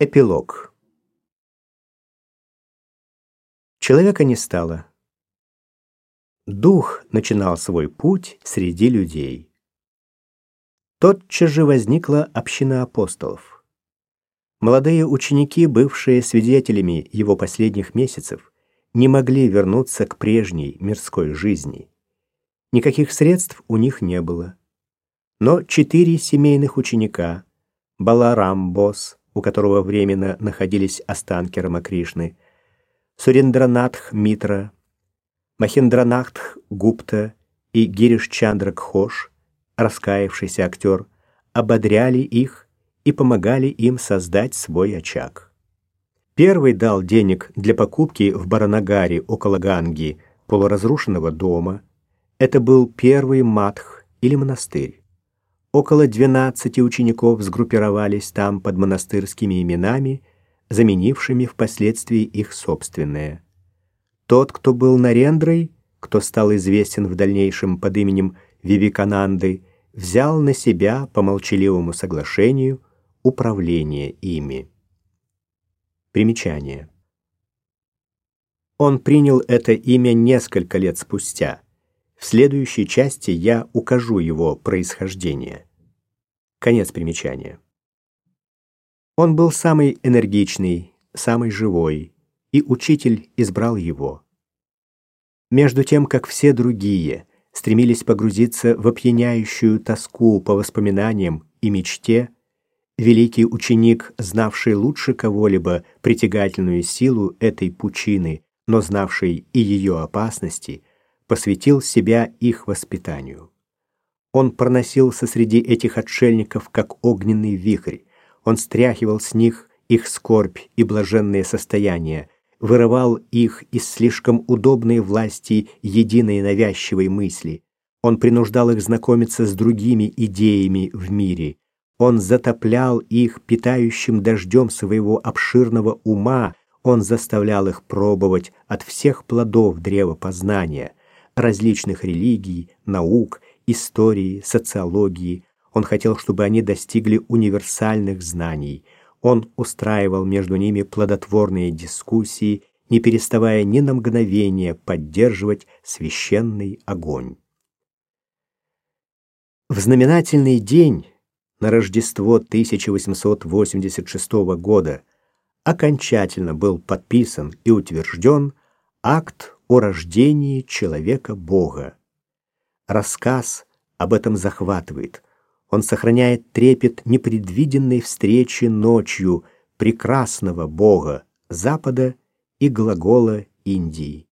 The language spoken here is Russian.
Эпилог. Человека не стало. Дух начинал свой путь среди людей. Тотчас же возникла община апостолов. Молодые ученики, бывшие свидетелями его последних месяцев, не могли вернуться к прежней мирской жизни. Никаких средств у них не было. Но четыре семейных ученика — Баларам Босс, у которого временно находились останки Рамакришны, Сурендранатх Митра, Махиндранатх Гупта и Гириш Чандра Кхош, раскаявшийся актер, ободряли их и помогали им создать свой очаг. Первый дал денег для покупки в Баранагаре около Ганги полуразрушенного дома. Это был первый матх или монастырь. Около 12 учеников сгруппировались там под монастырскими именами, заменившими впоследствии их собственные. Тот, кто был Нарендрой, кто стал известен в дальнейшем под именем Вивикананды, взял на себя по молчаливому соглашению управление ими. Примечание. Он принял это имя несколько лет спустя – в следующей части я укажу его происхождение. Конец примечания. Он был самый энергичный, самый живой, и учитель избрал его. Между тем, как все другие стремились погрузиться в опьяняющую тоску по воспоминаниям и мечте, великий ученик, знавший лучше кого-либо притягательную силу этой пучины, но знавший и ее опасности, посвятил себя их воспитанию. Он проносился среди этих отшельников, как огненный вихрь. Он стряхивал с них их скорбь и блаженные состояния, вырывал их из слишком удобной власти единой навязчивой мысли. Он принуждал их знакомиться с другими идеями в мире. Он затоплял их питающим дождем своего обширного ума, он заставлял их пробовать от всех плодов древа познания различных религий, наук, истории, социологии. Он хотел, чтобы они достигли универсальных знаний. Он устраивал между ними плодотворные дискуссии, не переставая ни на мгновение поддерживать священный огонь. В знаменательный день на Рождество 1886 года окончательно был подписан и утвержден акт о рождении человека-бога. Рассказ об этом захватывает. Он сохраняет трепет непредвиденной встречи ночью прекрасного бога Запада и глагола Индии.